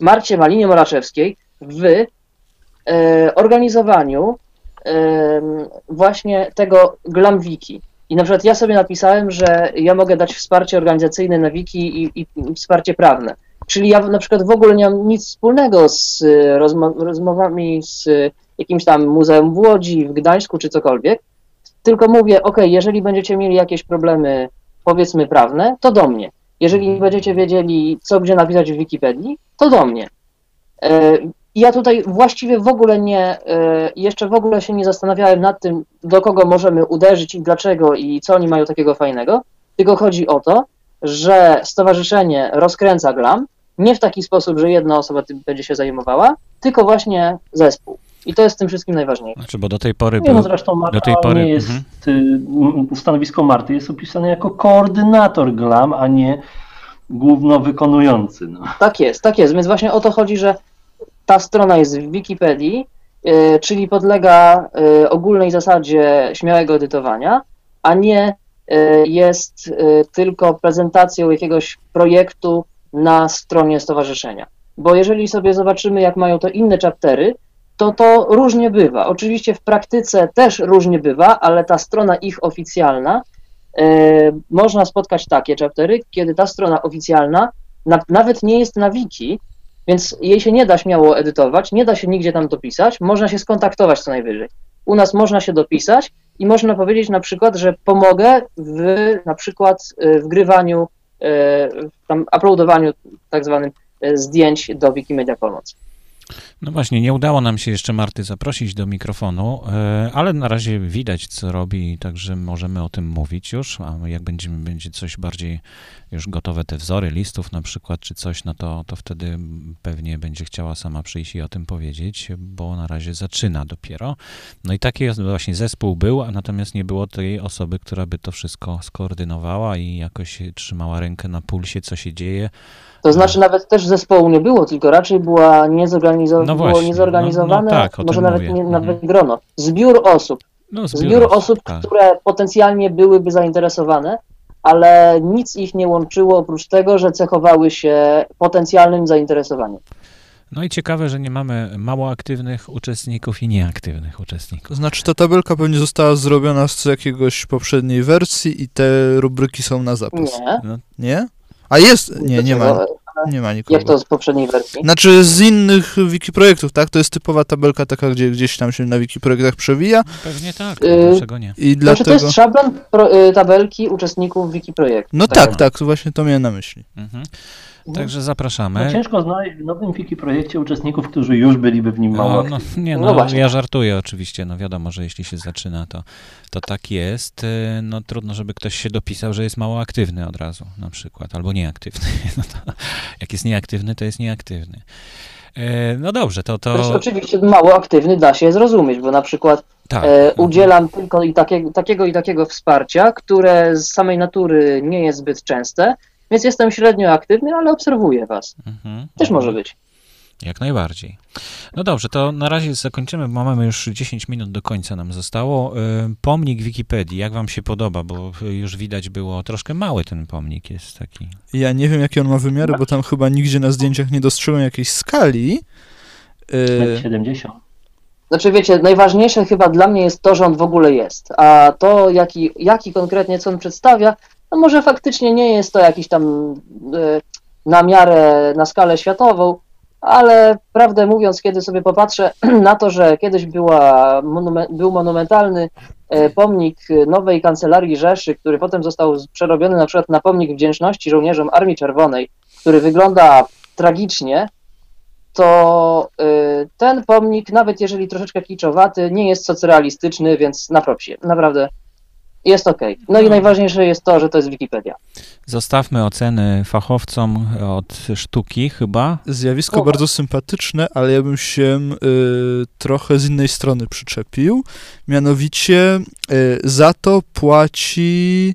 Marcie Malinie Moraczewskiej w e, organizowaniu em, właśnie tego Glam Wiki. I na przykład ja sobie napisałem, że ja mogę dać wsparcie organizacyjne na wiki i, i wsparcie prawne. Czyli ja na przykład w ogóle nie mam nic wspólnego z e, rozmo- rozmowami z e, jakimś tam muzeum w Łodzi, w Gdańsku czy cokolwiek, tylko mówię, ok, jeżeli będziecie mieli jakieś problemy, powiedzmy prawne, to do mnie. Jeżeli będziecie wiedzieli, co gdzie napisać w Wikipedii, to do mnie. Ja tutaj właściwie w ogóle nie, e, jeszcze w ogóle się nie zastanawiałem nad tym, do kogo możemy uderzyć i dlaczego i co oni mają takiego fajnego, tylko chodzi o to, że stowarzyszenie rozkręca glam nie w taki sposób, że jedna osoba tym będzie się zajmowała, tylko właśnie zespół. I to jest w tym wszystkim najważniejsze. Znaczy, bo do tej pory Nie, no zresztą Marta do tej pory- nie jest, mhm. stanowisko Marty jest opisane jako koordynator GLAM, a nie głównowykonujący. No. Tak jest, tak jest. Więc właśnie o to chodzi, że ta strona jest w Wikipedii, y, czyli podlega y, ogólnej zasadzie śmiałego edytowania, a nie y, jest tylko prezentacją jakiegoś projektu na stronie stowarzyszenia. Bo jeżeli sobie zobaczymy, jak mają to inne chaptery, to to różnie bywa. Oczywiście w praktyce też różnie bywa, ale ta strona ich oficjalna, można spotkać takie chaptery, kiedy ta strona oficjalna na, nawet nie jest na wiki, więc jej się nie da śmiało edytować, nie da się nigdzie tam dopisać, można się skontaktować co najwyżej. U nas można się dopisać i można powiedzieć na przykład, że pomogę w na przykład y, wgrywaniu, y, tam uploadowaniu tak zwanym y, zdjęć do Wikimedia Commons. No właśnie, nie udało nam się jeszcze Marty zaprosić do mikrofonu, e, ale na razie widać, co robi, także możemy o tym mówić już, a jak będziemy, będzie coś bardziej już gotowe, te wzory listów na przykład, czy coś, no to, to wtedy pewnie będzie chciała sama przyjść i o tym powiedzieć, bo na razie zaczyna dopiero. No i taki właśnie zespół był, a natomiast nie było tej osoby, która by to wszystko skoordynowała i jakoś trzymała rękę na pulsie, co się dzieje. To znaczy nawet też zespołu nie było, tylko raczej była No było właśnie, niezorganizowane, no- no tak, może nawet mówię. nie Mhm. nawet grono. Zbiór osób, No, zbiór osób, tak. które potencjalnie byłyby zainteresowane, ale nic ich nie łączyło oprócz tego, że cechowały się potencjalnym zainteresowaniem. No i ciekawe, że nie mamy mało aktywnych uczestników i nieaktywnych uczestników. znaczy ta tabelka pewnie została zrobiona z jakiegoś poprzedniej wersji i te rubryki są na zapas. Nie. No, Nie? A jest? Nie, nie ma. Nie ma nikogo. Jak to z poprzedniej wersji? Znaczy z innych wiki projektów, tak? To jest typowa tabelka taka, gdzie gdzieś tam się na wiki projektach przewija pewnie tak, Y, dlaczego nie? i Znaczy to dlatego... jest szablon pro, y, tabelki uczestników Wikiprojektu. No tak, tak, to właśnie to miałem na myśli. Mhm. Mhm. Także No, zapraszamy. ciężko znaleźć w nowym wiki projekcie uczestników, którzy już byliby w nim mało No, aktywni. no, nie, No no, właśnie. ja żartuję oczywiście, no wiadomo, że jeśli się zaczyna, to, to tak jest. Y, No trudno, żeby ktoś się dopisał, że jest mało aktywny od razu na przykład, albo nieaktywny. No to, jak jest nieaktywny, to jest nieaktywny. Y, No dobrze, to... To to oczywiście mało aktywny, da się zrozumieć, bo na przykład tak. e, mhm. udzielam tylko i takiego, takiego i takiego wsparcia, które z samej natury nie jest zbyt częste, więc jestem średnio aktywny, ale obserwuję was. Mhm, Też mhm. może być. Jak najbardziej. No dobrze, to na razie zakończymy, bo mamy już 10 minut do końca nam zostało. Y, Pomnik Wikipedii, jak wam się podoba, bo już widać było, troszkę mały ten pomnik jest taki. Ja nie wiem, jakie on ma wymiary, bo tam chyba nigdzie na zdjęciach nie dostrzegłem jakiejś skali. Metr Yy, 70. Znaczy wiecie, najważniejsze chyba dla mnie jest to, że on w ogóle jest, a to jaki, jaki konkretnie co on przedstawia, no może faktycznie nie jest to jakiś tam e, na miarę, na skalę światową, ale prawdę mówiąc, kiedy sobie popatrzę na to, że kiedyś była był monumentalny e, pomnik nowej kancelarii Rzeszy, który potem został przerobiony na przykład na pomnik wdzięczności żołnierzom Armii Czerwonej, który wygląda tragicznie, to y, ten pomnik, nawet jeżeli troszeczkę kiczowaty, nie jest socrealistyczny, więc na. Naprawdę jest ok. No i No. najważniejsze jest to, że to jest Wikipedia. Zostawmy oceny fachowcom od sztuki chyba. Zjawisko O. bardzo sympatyczne, ale ja bym się y, trochę z innej strony przyczepił. Mianowicie y, za to płaci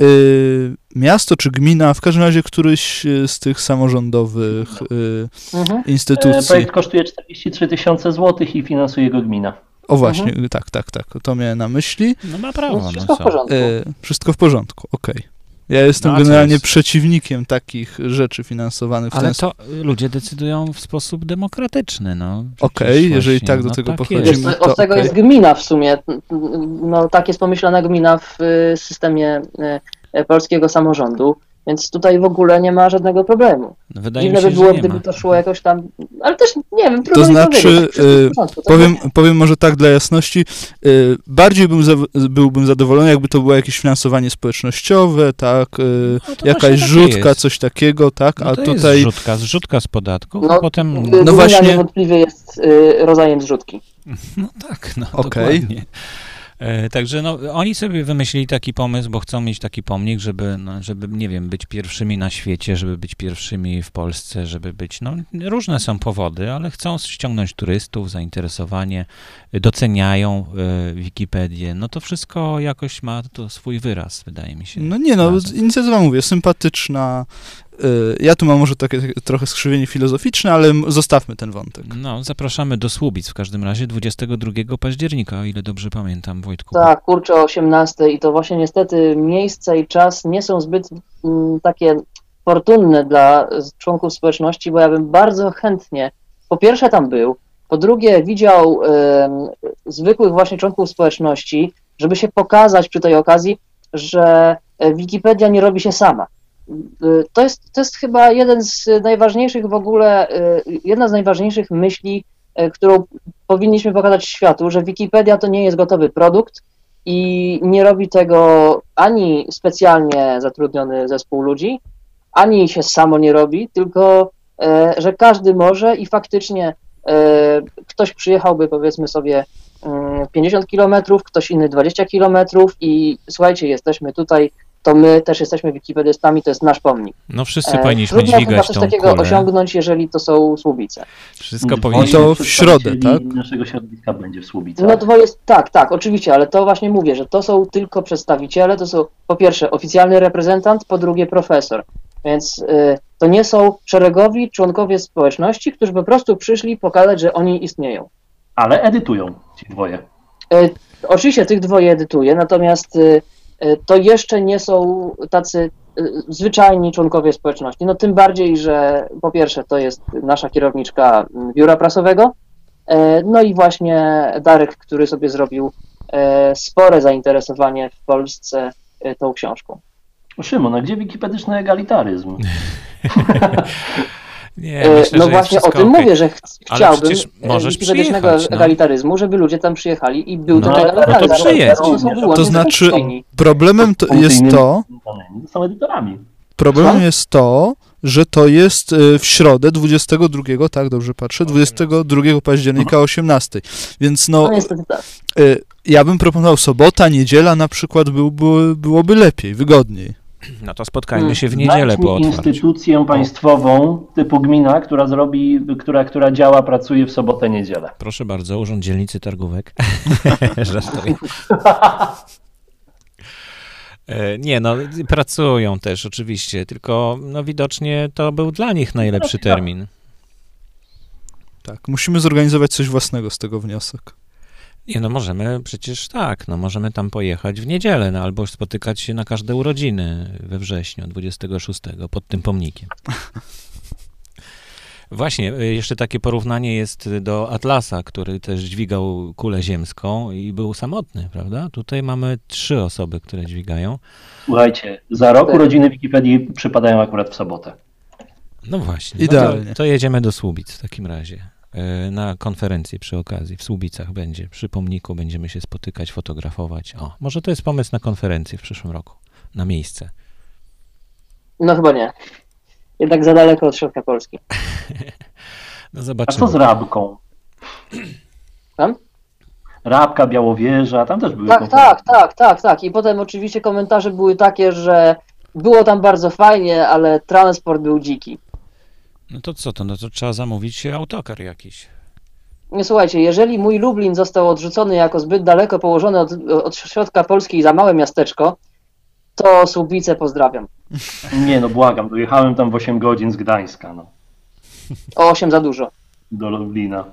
y, miasto czy gmina, w każdym razie któryś y, z tych samorządowych y, Mhm. Instytucji. Projekt kosztuje 43 tysiące złotych i finansuje go gmina. O właśnie, tak, tak, tak, to miałem na myśli. No ma No, prawo, no wszystko w co. porządku. Y, wszystko w porządku, okej. Ja jestem No, generalnie jest? przeciwnikiem takich rzeczy finansowanych w Ale ten to ludzie decydują w sposób demokratyczny, no. Okej, Przecież jeżeli tak do no tego tak podchodzimy. jest. To od tego okej. jest gmina w sumie. No, tak jest pomyślana gmina w y, systemie polskiego samorządu, więc tutaj w ogóle nie ma żadnego problemu. No, Wydaje Dziwne mi się, by było, że nie gdyby ma. to szło jakoś tam, ale też nie wiem, trudno To znaczy, y, porządku, Powiem, nie- powiem może tak dla jasności, y, bardziej bym za, byłbym zadowolony, jakby to było jakieś finansowanie społecznościowe, tak, y, No jakaś takie rzutka, jest. coś takiego, tak, No a to jest tutaj zrzutka, z podatków, No, a potem... No właśnie- niewątpliwie jest rodzajem zrzutki. No tak, no Okej. dokładnie. E, Także no, oni sobie wymyślili taki pomysł, bo chcą mieć taki pomnik, żeby, no, żeby, nie wiem, być pierwszymi na świecie, żeby być pierwszymi w Polsce, żeby być, no, różne są powody, ale chcą ściągnąć turystów, zainteresowanie, doceniają y, Wikipedię, no to wszystko jakoś ma to swój wyraz, wydaje mi się. no nie no, razem. inicjatywa mówię, sympatyczna, ja tu mam może takie trochę skrzywienie filozoficzne, ale m- zostawmy ten wątek. No, zapraszamy do Słubic w każdym razie 22 października, o ile dobrze pamiętam, Wojtku. Tak, kurczę o 18 i to właśnie niestety miejsce i czas nie są zbyt mm, takie fortunne dla członków społeczności, bo ja bym bardzo chętnie po pierwsze tam był, po drugie widział em, zwykłych właśnie członków społeczności, żeby się pokazać przy tej okazji, że e, Wikipedia nie robi się sama. Y, To jest, to jest chyba jeden z najważniejszych w ogóle, y, jedna z najważniejszych myśli, e, którą powinniśmy pokazać światu, że Wikipedia to nie jest gotowy produkt i nie robi tego ani specjalnie zatrudniony zespół ludzi, ani się samo nie robi, tylko że każdy może i faktycznie ktoś przyjechałby powiedzmy sobie mm, 50 kilometrów, ktoś inny 20 kilometrów i słuchajcie, jesteśmy tutaj, to my też jesteśmy wikipedystami, to jest nasz pomnik. No wszyscy E, powinniśmy Trudno dźwigać coś tą takiego kulę. osiągnąć, jeżeli to są Słubice. Wszystko Dwoje powinniśmy... to w środę, tak? naszego środowiska będzie w Słubicach. No dwoje, tak, tak, oczywiście, ale to właśnie mówię, że to są tylko przedstawiciele, to są po pierwsze oficjalny reprezentant, po drugie profesor. Więc y, to nie są szeregowi członkowie społeczności, którzy po prostu przyszli pokazać, że oni istnieją. Ale edytują ci dwoje. Y, oczywiście tych dwoje edytuję, natomiast y, to jeszcze nie są tacy y, zwyczajni członkowie społeczności. No tym bardziej, że po pierwsze to jest nasza kierowniczka mm, biura prasowego, e, no i właśnie Darek, który sobie zrobił e, spore zainteresowanie w Polsce e, tą książką. Szymon, a gdzie wikipedyczny egalitaryzm? Nie, E, myślę, no że jest właśnie o tym okej. mówię, że ch- chciałbym przecież e, możesz przyjechać, no. egalitaryzmu, żeby ludzie tam przyjechali i był No ten to- egalitaryzm. no to przyjedź. To To znaczy, problemem to jest to, Są edytorami. Problemem jest to, że to jest y, w środę 22, tak dobrze patrzę, 22 października o 18. Więc no, No tak. ja bym proponował sobota, niedziela na przykład byłby, byłoby lepiej, wygodniej. No to spotkajmy Hmm. się w niedzielę po otwarciu. instytucję państwową typu gmina, która zrobi, która, która działa, pracuje w sobotę, niedzielę. Proszę bardzo, Urząd Dzielnicy Targówek. Żartuję. E, Nie, no pracują też oczywiście, tylko no widocznie to był dla nich najlepszy termin. Tak, musimy zorganizować coś własnego z tego wniosek. Nie, no możemy przecież tak, no możemy tam pojechać w niedzielę, no albo spotykać się na każde urodziny we wrześniu 26 pod tym pomnikiem. Właśnie, y, jeszcze takie porównanie jest do Atlasa, który też dźwigał kulę ziemską i był samotny, prawda? Tutaj mamy trzy osoby, które dźwigają. Słuchajcie, za rok urodziny Wikipedii przypadają akurat w sobotę. No właśnie. No Idealnie. to, to jedziemy do Słubic w takim razie. Y, Na konferencję przy okazji. W Słubicach będzie. Przy pomniku będziemy się spotykać, fotografować. O, może to jest pomysł na konferencję w przyszłym roku. Na miejsce. No chyba nie. Jednak za daleko od środka Polski. No A zobaczymy. co z Rabką? Tam? Rabka, Białowieża, tam też były Tak, tak, tak, tak, tak. I potem oczywiście komentarze były takie, że było tam bardzo fajnie, ale transport był dziki. No to co to? No to trzeba zamówić autokar jakiś. Nie słuchajcie, jeżeli mój Lublin został odrzucony jako zbyt daleko położony od, od środka Polski i za małe miasteczko, to Słubice pozdrawiam. Nie, no błagam, dojechałem tam w 8 godzin z Gdańska, no, O 8 za dużo. do Lublina.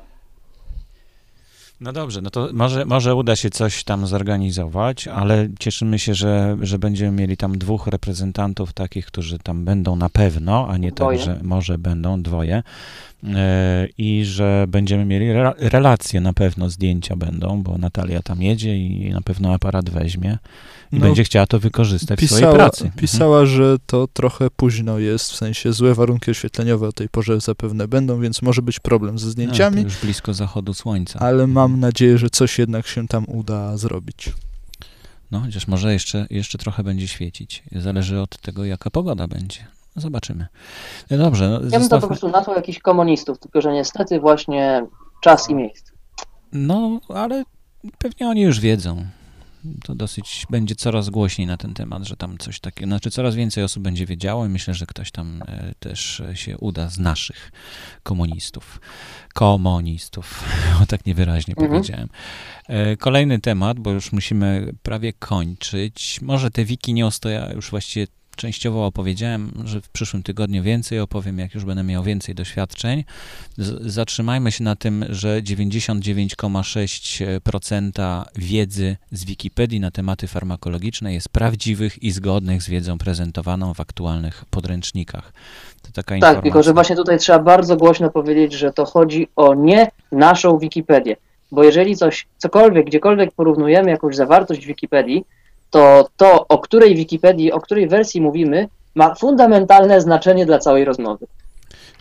No dobrze, no to może, może uda się coś tam zorganizować, ale cieszymy się, że, że będziemy mieli tam dwóch reprezentantów takich, którzy tam będą na pewno, a nie Dwoje. tak, że może będą dwoje. E, I że będziemy mieli re- relacje na pewno, zdjęcia będą, bo Natalia tam jedzie i na pewno aparat weźmie i No, będzie chciała to wykorzystać w swojej Pisała, pracy. Mhm. pisała, że to trochę późno jest, w sensie złe warunki oświetleniowe o tej porze zapewne będą, więc może być problem ze No, zdjęciami, to już blisko zachodu słońca. ale mam nadzieję, że coś jednak się tam uda zrobić. No, chociaż może jeszcze, jeszcze trochę będzie świecić. Zależy od tego, jaka pogoda będzie. No, zobaczymy. No dobrze, no, Ja bym to po prostu nazwał jakichś komunistów, tylko że niestety właśnie czas i miejsce. No, ale pewnie oni już wiedzą. To dosyć będzie coraz głośniej na ten temat, że tam coś takiego, znaczy coraz więcej osób będzie wiedziało i myślę, że ktoś tam e, też się uda z naszych komunistów. Komunistów, o tak niewyraźnie Mhm. powiedziałem. E, Kolejny temat, bo już musimy prawie kończyć. Może te wiki nie ostoja, już właściwie częściowo opowiedziałem, że w przyszłym tygodniu więcej opowiem, jak już będę miał więcej doświadczeń. Z- zatrzymajmy się na tym, że 99,6% wiedzy z Wikipedii na tematy farmakologiczne jest prawdziwych i zgodnych z wiedzą prezentowaną w aktualnych podręcznikach. To taka Tak, informacja. tylko że właśnie tutaj trzeba bardzo głośno powiedzieć, że to chodzi o nie naszą Wikipedię. Bo jeżeli coś, cokolwiek, gdziekolwiek porównujemy jakąś zawartość Wikipedii, to to, o której Wikipedii, o której wersji mówimy, ma fundamentalne znaczenie dla całej rozmowy.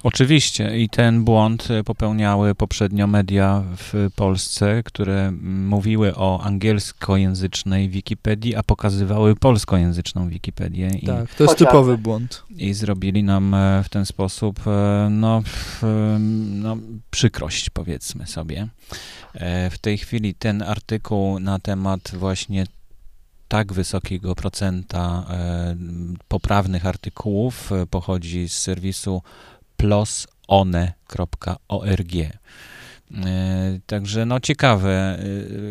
Oczywiście i ten błąd e, popełniały poprzednio media w Polsce, które mówiły o angielskojęzycznej Wikipedii, a pokazywały polskojęzyczną Wikipedię i, Tak, to jest Chociażby. typowy błąd. i zrobili nam e, w ten sposób e, no, no, przykrość, powiedzmy sobie. W tej chwili ten artykuł na temat właśnie tak wysokiego procenta e, poprawnych artykułów e, pochodzi z serwisu plosone.org. E, Także no ciekawe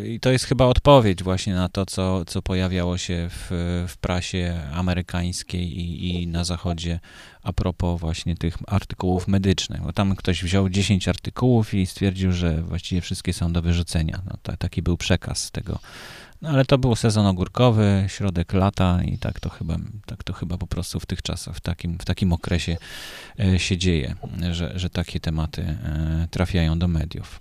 i to jest chyba odpowiedź właśnie na to, co, co pojawiało się w, w prasie amerykańskiej i, i na zachodzie a propos właśnie tych artykułów medycznych, bo tam ktoś wziął 10 artykułów i stwierdził, że właściwie wszystkie są do wyrzucenia. No, ta, taki był przekaz tego. No ale to był sezon ogórkowy, środek lata i tak to chyba, tak to chyba po prostu w tych czasach, w takim, w takim okresie e, się dzieje, że, że takie tematy e, trafiają do mediów.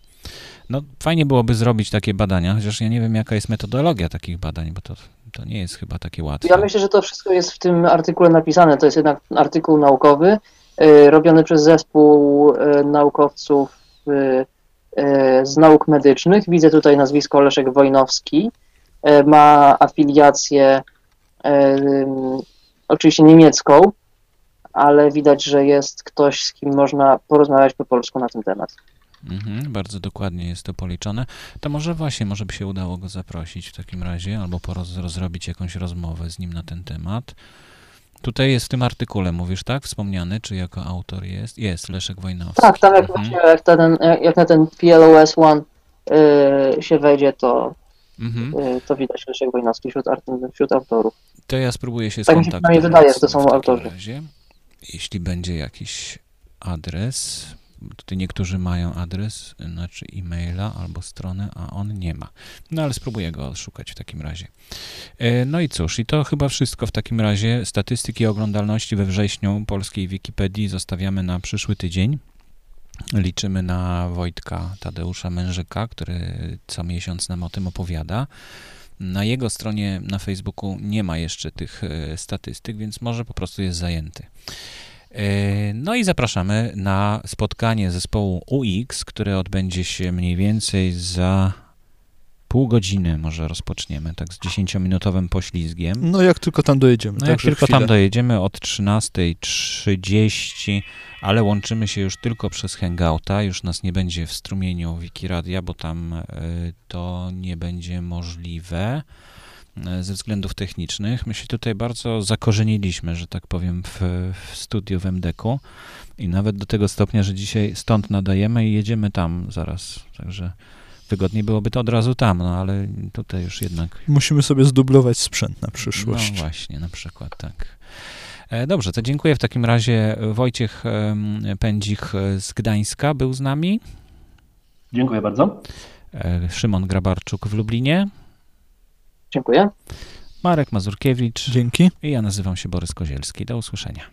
No fajnie byłoby zrobić takie badania, chociaż ja nie wiem jaka jest metodologia takich badań, bo to, to nie jest chyba takie łatwe. Ja myślę, że to wszystko jest w tym artykule napisane. To jest jednak artykuł naukowy, y, robiony przez zespół naukowców z nauk medycznych. Widzę tutaj nazwisko Leszek Wojnowski. Y, ma afiliację ym, oczywiście niemiecką, ale widać, że jest ktoś, z kim można porozmawiać po polsku na ten temat. Mhm, bardzo dokładnie jest to policzone. To może właśnie, może by się udało go zaprosić w takim razie, albo poroz, rozrobić jakąś rozmowę z nim na ten temat. Tutaj jest w tym artykule, mówisz, tak? Wspomniany, czy jako autor jest? Jest, Leszek Wojnowski. Tak, tam jak Mhm. właśnie jak, ten, jak na ten PLOS One y, się wejdzie, to, Mhm. y, to widać Leszek Wojnowski wśród, wśród autorów. To ja spróbuję się Tak mi się skontaktować. wydaje, że to są autorzy. Razie. Jeśli będzie jakiś adres, tutaj niektórzy mają adres, znaczy e-maila albo stronę, a on nie ma. No ale spróbuję go odszukać w takim razie. E, No i cóż, i to chyba wszystko w takim razie. Statystyki oglądalności we wrześniu polskiej Wikipedii zostawiamy na przyszły tydzień. Liczymy na Wojtka Tadeusza Mężyka, który co miesiąc nam o tym opowiada. Na jego stronie na Facebooku nie ma jeszcze tych e, statystyk, więc może po prostu jest zajęty. E, No i zapraszamy na spotkanie zespołu UX, które odbędzie się mniej więcej za pół godziny, może rozpoczniemy, tak z 10-minutowym poślizgiem. No jak tylko tam dojedziemy. No jak tylko chwilę. tam dojedziemy od 13.30, ale łączymy się już tylko przez Hangouta, już nas nie będzie w strumieniu Wikiradia, bo tam y, to nie będzie możliwe y, ze względów technicznych. My się tutaj bardzo zakorzeniliśmy, że tak powiem, w, w studiu w MDK-u i nawet do tego stopnia, że dzisiaj stąd nadajemy i jedziemy tam zaraz, także wygodniej byłoby to od razu tam, no ale tutaj już jednak Musimy sobie zdublować sprzęt na przyszłość. no właśnie, na przykład, tak. E, Dobrze, to dziękuję w takim razie. Wojciech em, Pędzik z Gdańska był z nami, Dziękuję bardzo. e, Szymon Grabarczuk w Lublinie, Dziękuję. Marek Mazurkiewicz Dzięki. i ja nazywam się Borys Kozielski. Do usłyszenia.